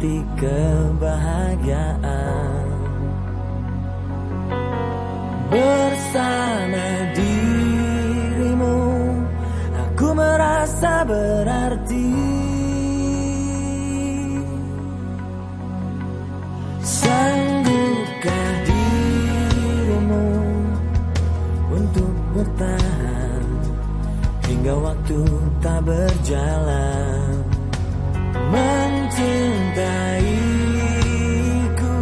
arti kebahagiaan. Bersama dirimu Aku merasa berarti. Sanggupkah dirimu Untuk bertahan Hingga waktu tak berjalan Mencintaiku.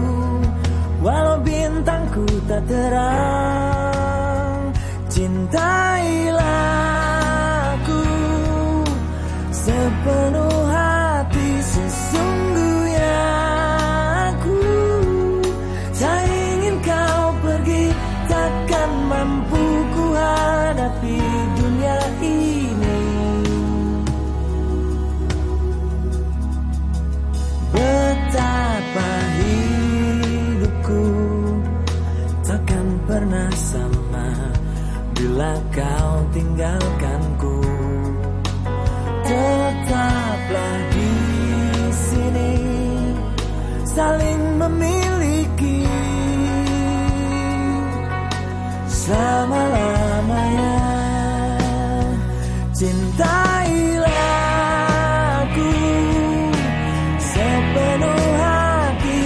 Walau bintangku tak terang Cintailah aku. Sepenuh pernah sama bila kau tinggalkanku. Tetaplah di sini saling memiliki selama-lamanya. Cintailah aku sepenuh hati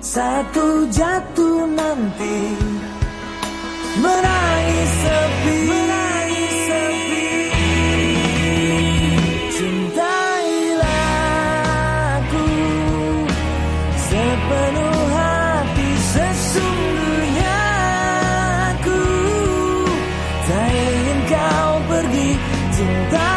Satu jatuh nanti. Meraih sepi. Meraih sepi. Cintailah aku. Sepenuh hati Sesungguhnya aku. Tak ingin kau pergi. Cinta.